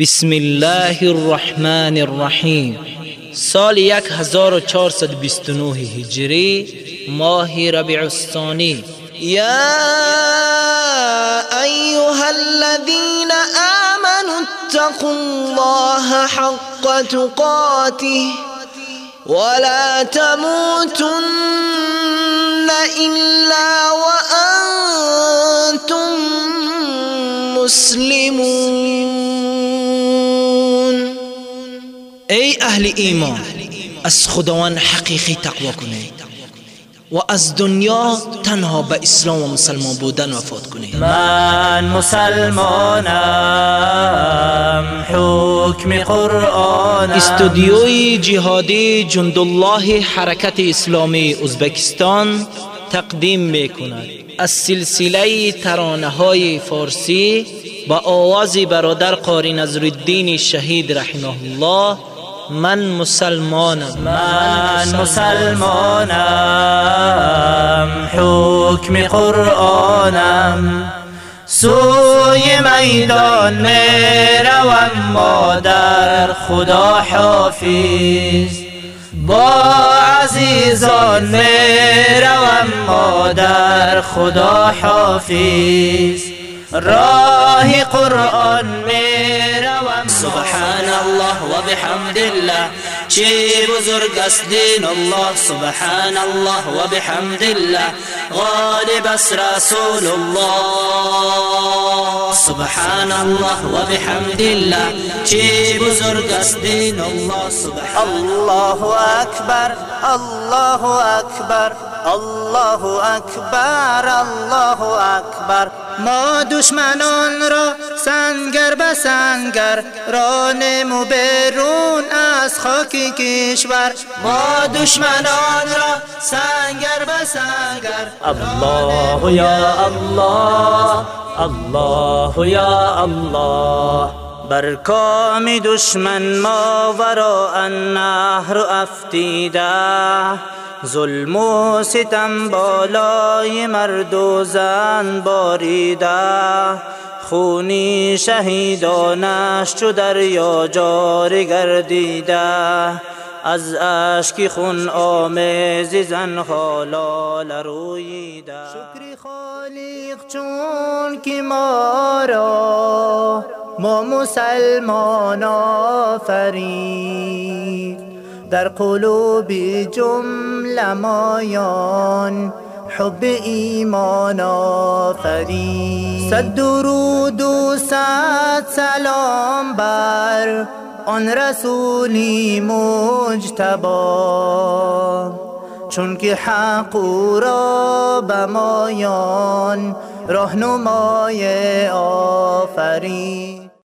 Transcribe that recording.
بسم الله الرحمن الرحیم سال 1429 هجری ماه ربیع الثانی. یا ایها الذين آمنوا اتقوا الله حق تقاته ولا تموتن إلا وأنتم مسلمون. ای اهل ایمان از خداوند حقیقی تقوا کنید و از دنیا تنها به اسلام و مسلمان بودن وفات کنید من مسلمانم حکم قرآن استودیوی جهادی جندالله حرکت اسلامی ازبکستان تقدیم می کند از سلسله ترانه های فارسی با آواز برادر قاری نظرالدین شهید رحمه الله من مسلمانم. من مسلمانم. حکم قرآنم. سوی میدان می‌روم مادر خدا حافظ. با عزیزان می‌روم مادر خدا حافظ. راه قرآن میروم سبحان الله و بحمد الله چی بزرگ دین الله. سبحان الله و بحمد الله غالب رسول الله. سبحان الله و بحمد الله چی بزرگ دین الله. سبحان الله اکبر الله اکبر الله اکبر الله اکبر ما دشمنان را سنگر به سنگر رانمو برون از خاک کشور. ما دشمنان را سنگر به سنگر. الله یا الله الله یا الله. بر کام دشمن ما ورا النهر افتیده. ظلم و ستم بالای مرد و زن باریده. خونی شهیدانش چو دریا جاری گردیده. از اشک خون آمیز زن حالال رویده شکر خالق چون که ما را ما مسلمان آفرید در قلوب جمله مایان حب ایمان آفرید صد درود و صد سلام بر آن رسولی مجتبا چون که حق او را به مایان راهنمای آفرین.